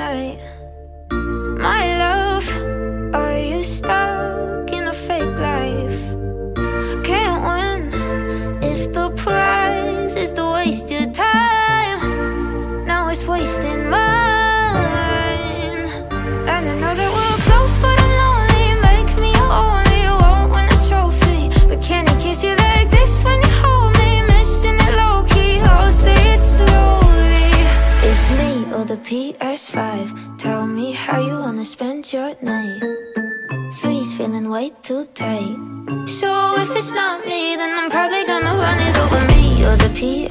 night. My love, are you stuck in a fake life? Can't win if the prize is to waste your time. Now it's wasting mine. PS5. Tell me how you wanna spend your night. Three's feeling way too tight. So if it's not me, then I'm probably gonna run it over me or the PS5.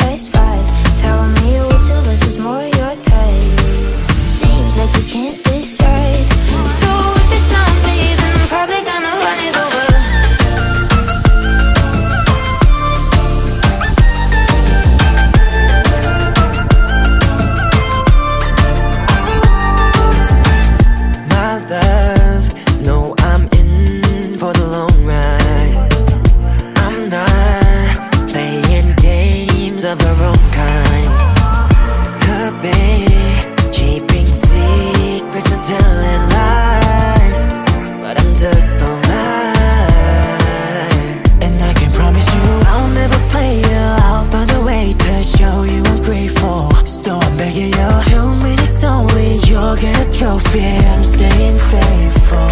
Keeping secrets and telling lies, but I'm just alive. And I can promise you I'll never play you way to show you I'm grateful. So I'm begging you, two minutes only, you'll get a trophy. I'm staying faithful.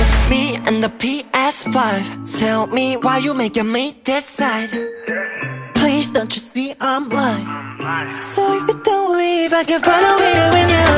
It's me and the PS5. Tell me why you making me decide. Please don't you see I'm lying? So if you don't leave, I can find a way to win you.